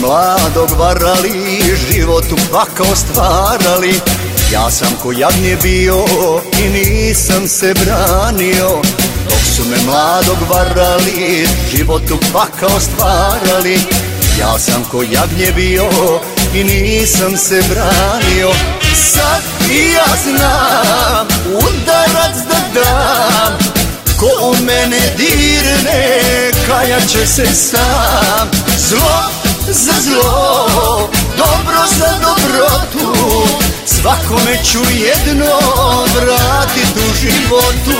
mladog varali, životu pakao stvarali Ja sam ko jagnje bio i nisam se branio. Dok su me mladog varali, životu pakao stvarali Ja sam ko jagnje bio i nisam se branio. Sad i ja znam udarac da dam. Ko u mene dirne kajat će se sam. Zlo za zlo, dobro za dobrotu Svakome ću jedno vratit u životu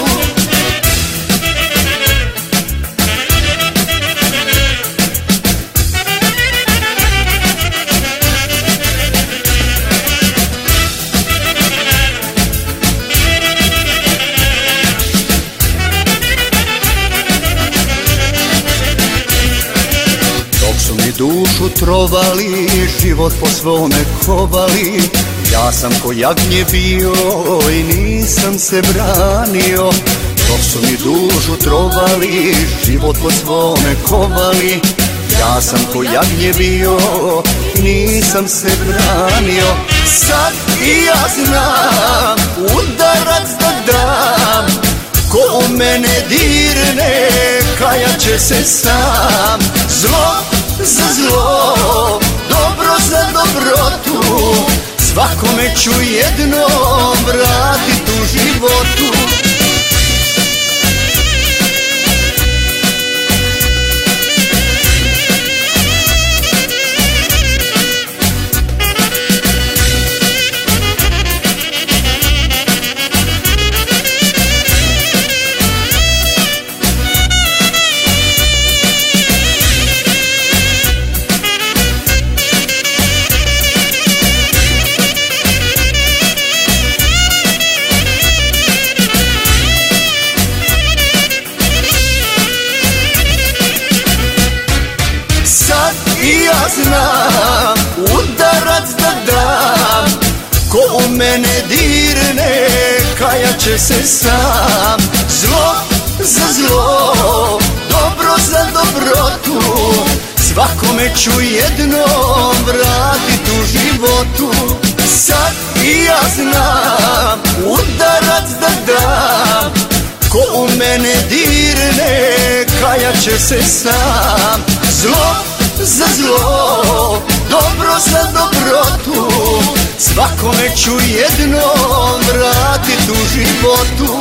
dušu trovali, život po svome kovali. Ja sam ko jagnje bio i nisam se branio. Dok su mi dušu trovali, život po svome kovali. Ja sam ko jagnje bio nisam se branio. Sad i ja znam udarac da dam. Ko mene dirne kajat će se sam. Zlo zlo, dobro za dobrotu Svakome ću jedno vratit u životu I ja znam udarac da dam Ko u mene dirne kajat će se sam. Zlo za zlo, dobro za dobrotu Svakome ću jedno vratit u životu. Sad i ja znam udarac da dam Ko u mene dirne kajat će se sam. Zlo za zlo, dobro za dobrotu Svakome ću jedno vratit u životu